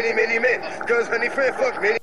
many, many men, cause honey friend fuck many.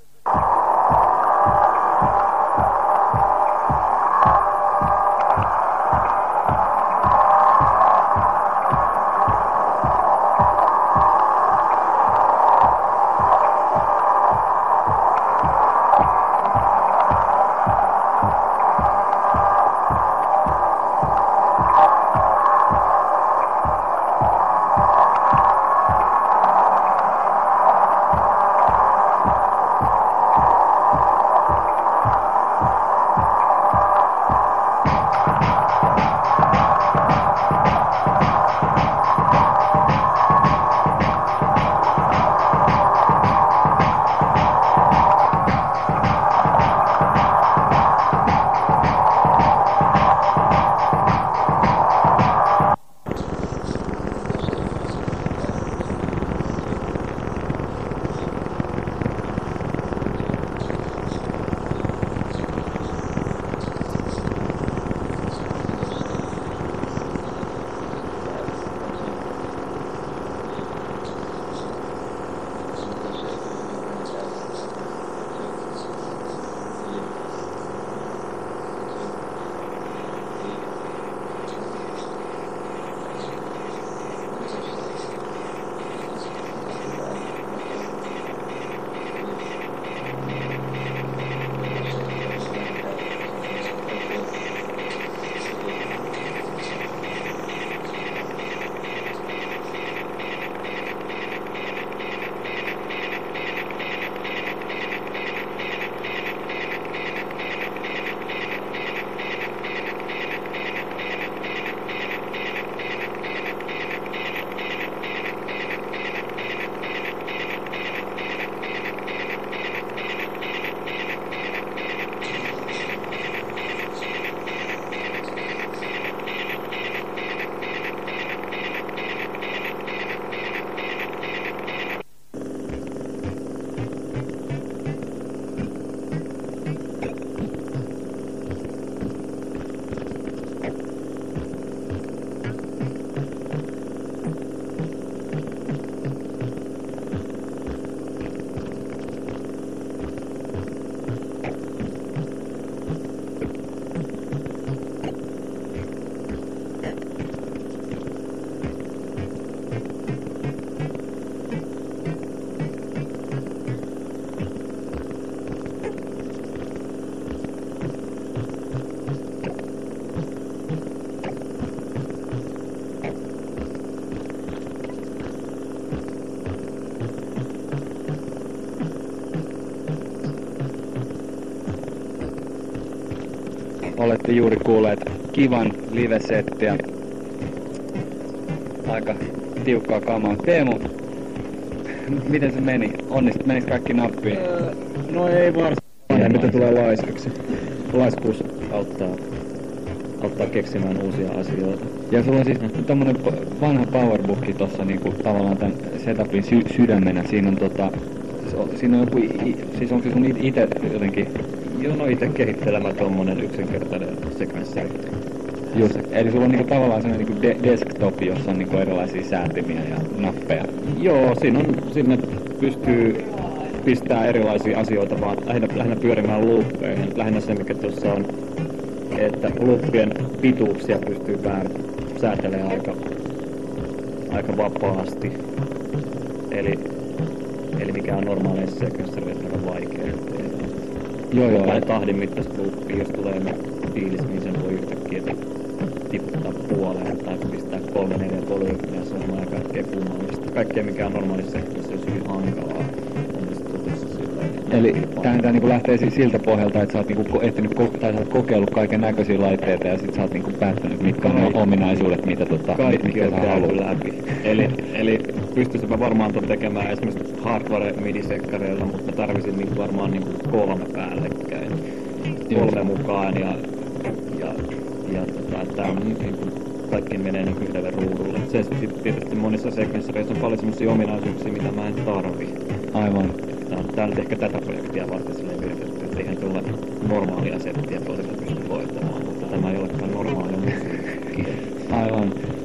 Olette juuri kuulleet kivan live-settiä. Aika tiukkaa kamaa. Teemu, miten se meni? Onnistut, menis kaikki nappiin? No ei varsinkaan. Ja mitä tulee laiseksi? Laiskuus auttaa, auttaa keksimään uusia asioita. Ja sulla on siis tämmönen p- vanha powerbooki tossa niinku tavallaan tän setupin sy- sydämenä. Siinä on tota, siinä on joku, siis onko se sun it- ite jotenkin, Joo, no itse kehittelemä tommonen yksinkertainen sekvenssari. just, eli sulla on niinku tavallaan semmoinen niinku de- desktop, jossa on niinku erilaisia säätimiä ja nappeja. Joo, siinä on, sinne pystyy pistää erilaisia asioita, vaan lähinnä, lähinnä pyörimään looppeihin. Lähinnä se, mikä tuossa on, että loopien pituuksia pystyy pään säätelemään aika, aika vapaasti. Eli, eli mikä on normaaleissa sekvenssarissa aika vaikea tehdä. Joo, joo. Jotain tahdin mittaista loopia, jos tulee fiilis, niin sen voi yhtäkkiä tiputtaa puoleen tai pistää kolme neljä volyymiä, se on aika kaikkea kummallista. Kaikkea mikä on normaalissa sektorissa olisi hyvin hankalaa. Eli tämähän tää niinku lähtee siis siltä pohjalta, että sä oot niinku ehtinyt tai sä oot kokeillut kaiken näköisiä laitteita ja sit sä oot niinku päättänyt, mitkä on ne Kaikki. ominaisuudet, mitä tota, mit- Kaikki mitkä on sä haluat. läpi. Eli, eli pystyisin varmaan tuon tekemään esimerkiksi hardware midisekkareilla, mutta mä tarvisin niinku varmaan niinku kolme päällekkäin. Kolme mukaan ja, ja, ja tota, tää on niinku, kaikki menee niinku yhdelle ruudulle. Se tietysti monissa sekvenssereissä on paljon semmosia ominaisuuksia, mitä mä en tarvi. Aivan. Tää on, tää on nyt ehkä tätä projektia varten silleen viritetty. siihen tule normaalia settiä toisella pysty voittamaan, mutta tämä ei. Aivan.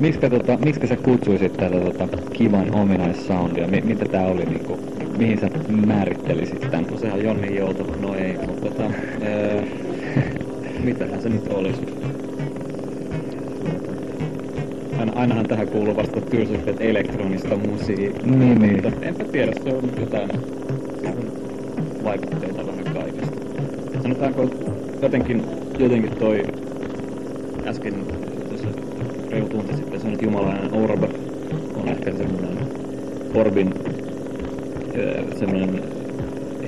Miksikä, tota, miksikä sä kutsuisit tätä tota, kivan ominaissoundia? Mi- mitä tää oli niinku, mihin sä määrittelisit tän? No sehän on Jonni Joutava, no ei, mutta tota, ää, mitähän se nyt olisi? Aina, ainahan tähän kuuluu vasta tylsyytteet elektronista musiikkia. Niin, niin. Mutta enpä tiedä, se on jotain vaikutteita vähän kaikesta. Sanotaanko jotenkin, jotenkin toi äsken reilu tunti sitten sanonut että jumalainen orb on ehkä semmoinen orbin semmoinen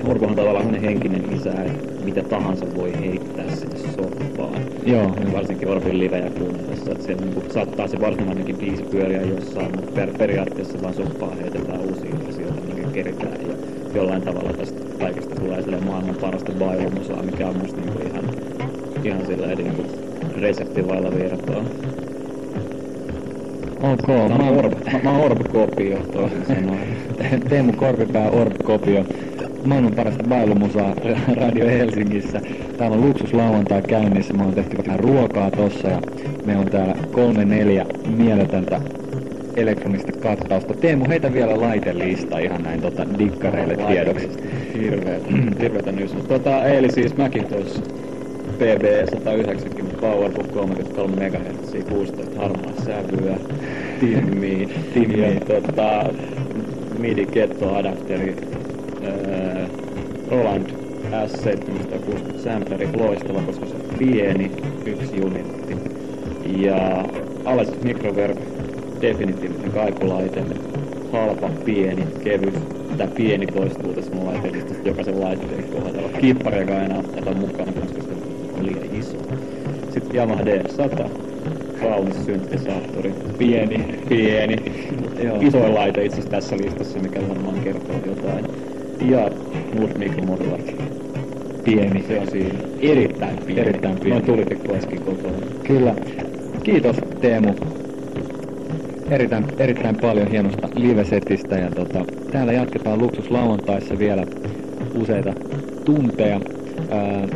Orbo on tavallaan semmoinen henkinen isä, että mitä tahansa voi heittää sinne soppaan. Joo. Ja varsinkin Orbin livejä kuunnellessa, että siellä niinku saattaa se varsinainenkin biisi pyöriä jossain, mutta per, periaatteessa vaan soppaan heitetään uusia asioita, mikä keritään. Ja jollain tavalla tästä kaikesta tulee silleen maailman parasta bailomusaa, mikä on musta niinku ihan, ihan silleen niinku reseptivailla virtaa. Ok, Mä mä oon Orb, mä, mä oon Orb-kopio. Teemu Korpipää Orb-kopio. Maailman parasta bailumusaa Radio Helsingissä. Täällä on luksuslauantai käynnissä. Me on tehty vähän ruokaa tossa ja me on täällä kolme neljä mieletöntä elektronista kattausta. Teemu, heitä vielä laitelista ihan näin tota, dikkareille tiedoksi. Hirveetä, hirveetä nysä. Tota, eli siis Macintosh PB 190 PowerBook 33 MHz, 16 harmaa sävyä, timmii, Timmii. ja tota, MIDI kettoadapteri, ää, Roland S760 sampleri, loistava, koska se on pieni, yksi unitti. Ja Alesis Microverb, definitiivinen kaikulaite, halpa, pieni, kevyt. Tämä pieni toistuu tässä mun laitteellisesta jokaisen laitteen kohdalla. Kippariakaan enää ottaa mukana, koska se on liian iso. Sitten Yamaha D100, kaunis syntesaattori, pieni, pieni, Joo. isoin laite itse tässä listassa, mikä varmaan kertoo jotain. Ja Mood Micro Modular. Pieni. Se on siinä. Erittäin pieni. Erittäin pieni. Noin tulitikkuäskin kokoinen. Kyllä. Kiitos Teemu. Erittäin, erittäin paljon hienosta live-setistä ja tota, täällä jatketaan luksuslauantaissa vielä useita tunteja. Ää,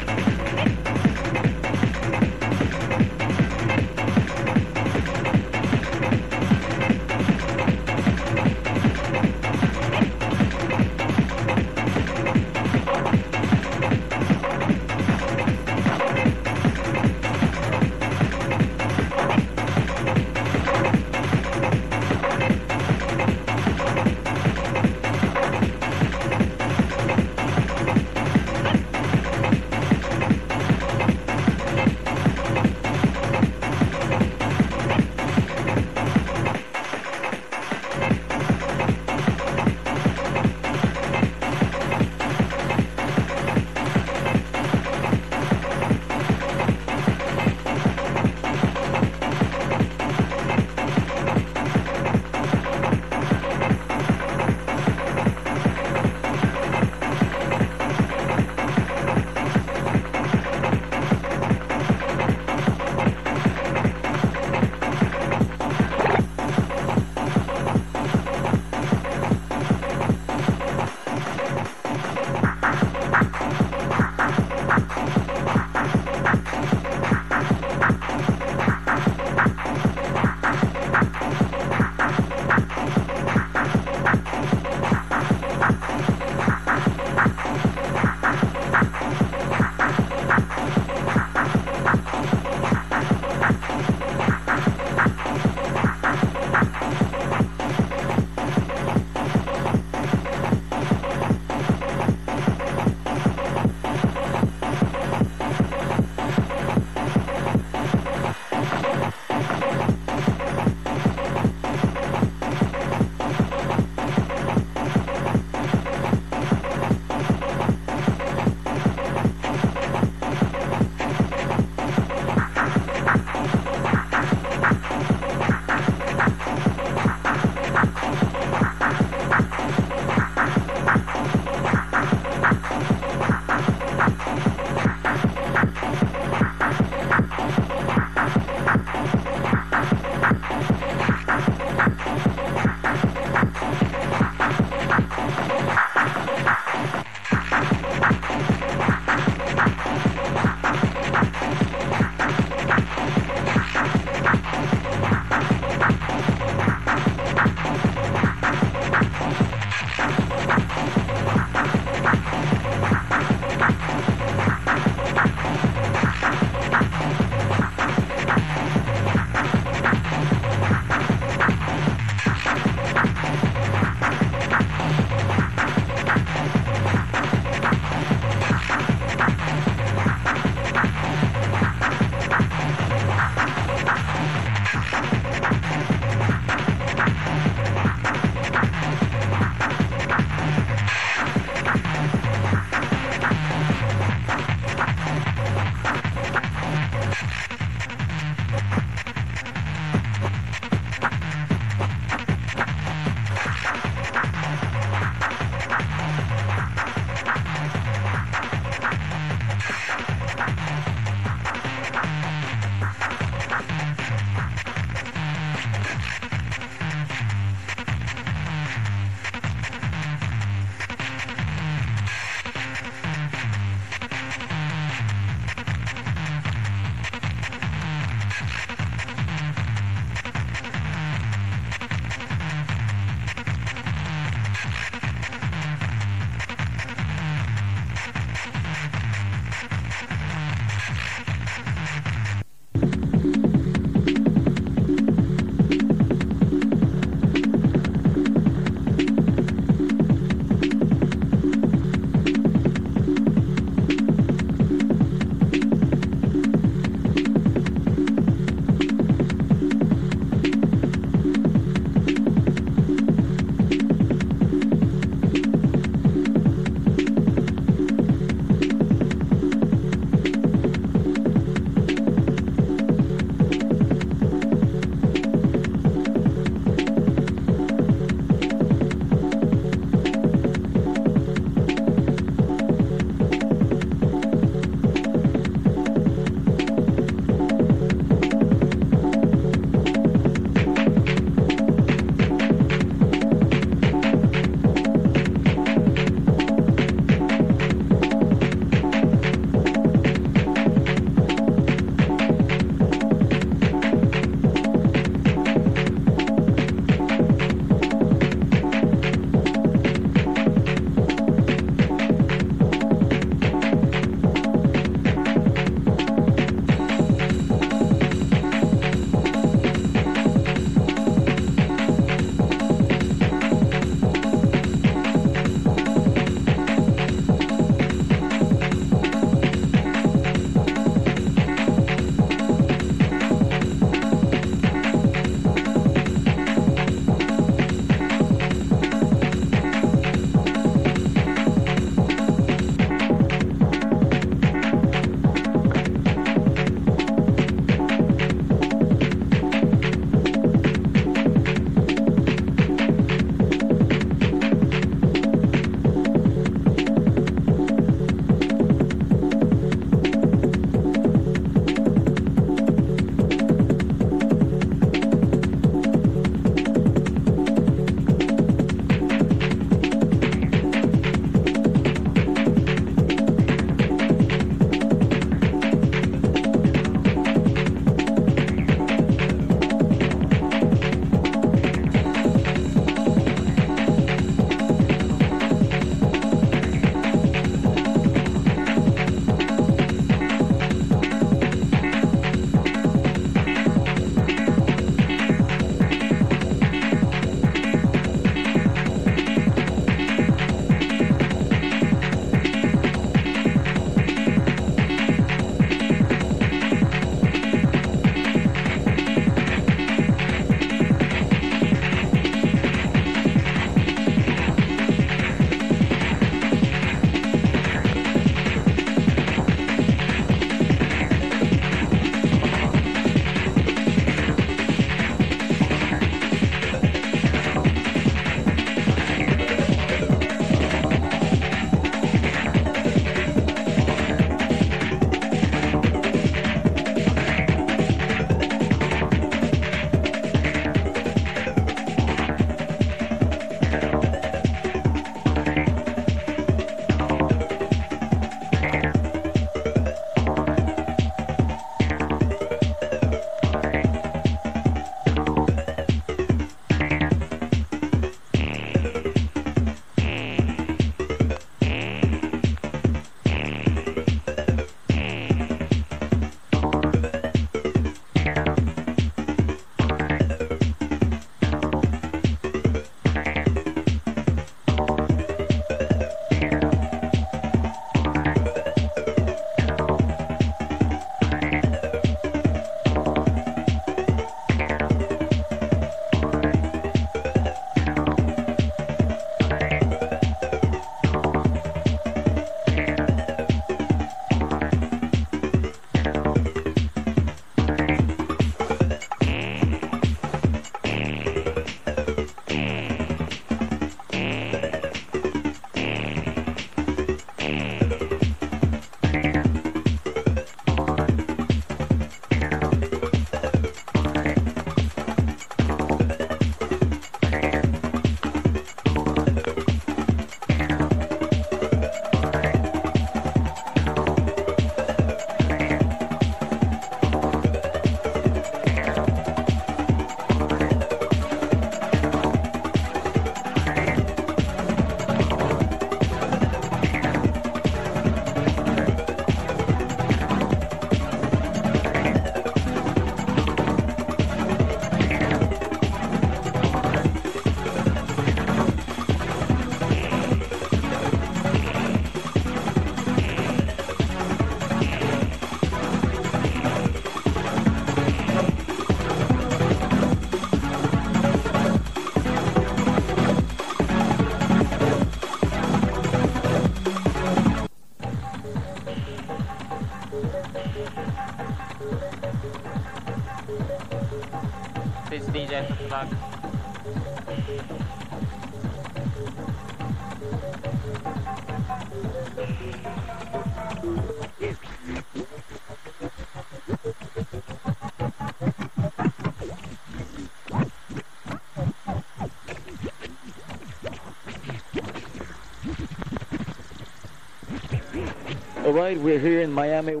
we're here in Miami.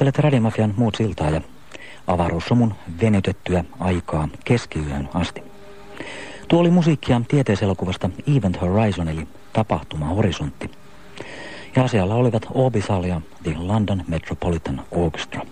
Kuuntelet Radiomafian muut siltaa ja avaruussomun venytettyä aikaa keskiyön asti. Tuo oli musiikkia tieteiselokuvasta Event Horizon eli tapahtuma horisontti. Ja asialla olivat Orbisal ja The London Metropolitan Orchestra.